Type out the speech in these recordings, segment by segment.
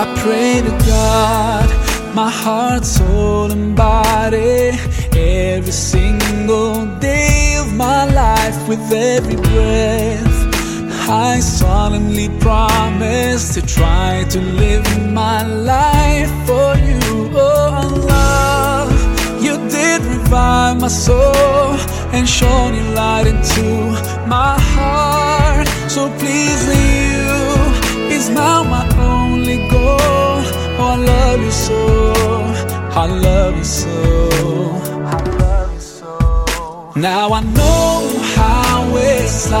I pray to God, my heart, soul, and body, every single day of my life, with every breath. I solemnly promise to try to live my life for you, oh Allah. You did revive my soul and shone your light into my heart. So pleasing you is now my only goal. You so, I love you so, I love you so. Now I know how it's like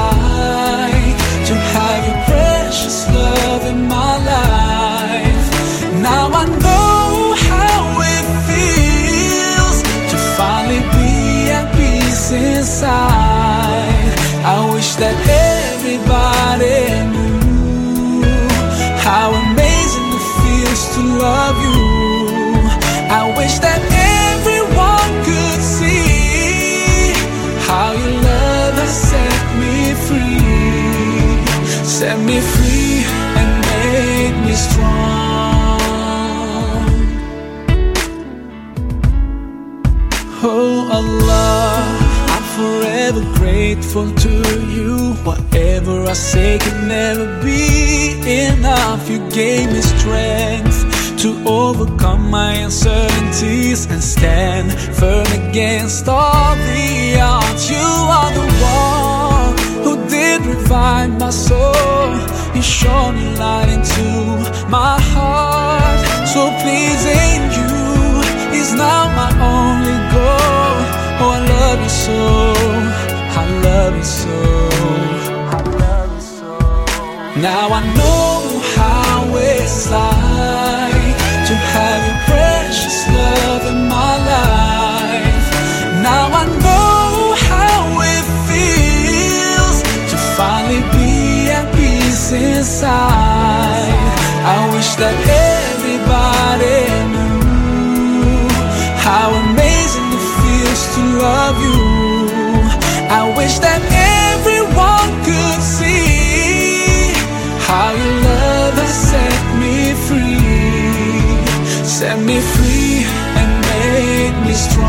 forever grateful to you. Whatever I say can never be enough. You gave me strength to overcome my uncertainties and stand firm against all the odds. You are the one who did revive my soul. You your light into my heart. So pleasing so. Now I know how it's like to have your precious love in my life. Now I know how it feels to finally be at peace inside. I wish that everybody knew how amazing it feels to love you. Set me free and made me strong.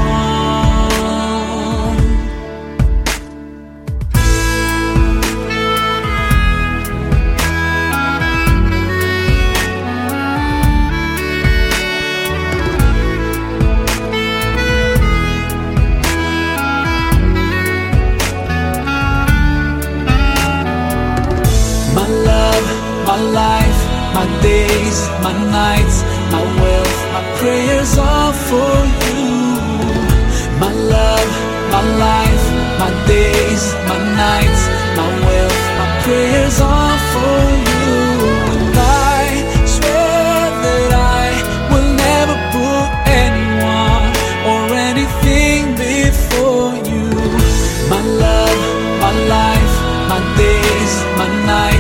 My love, my life, my days, my nights, my wealth, my prayers are for you. My love, my life, my days, my nights, my wealth, my prayers are for you. And I swear that I will never put anyone or anything before you. My love, my life, my days, my nights,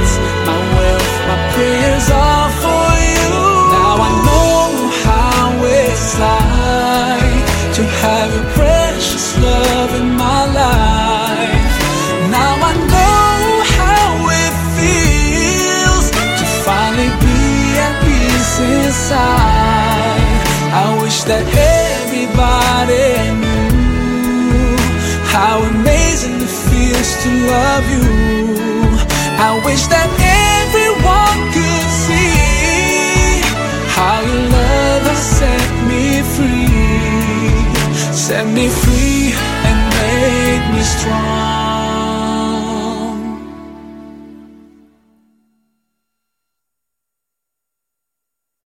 that everybody knew how amazing it feels to love you. I wish that everyone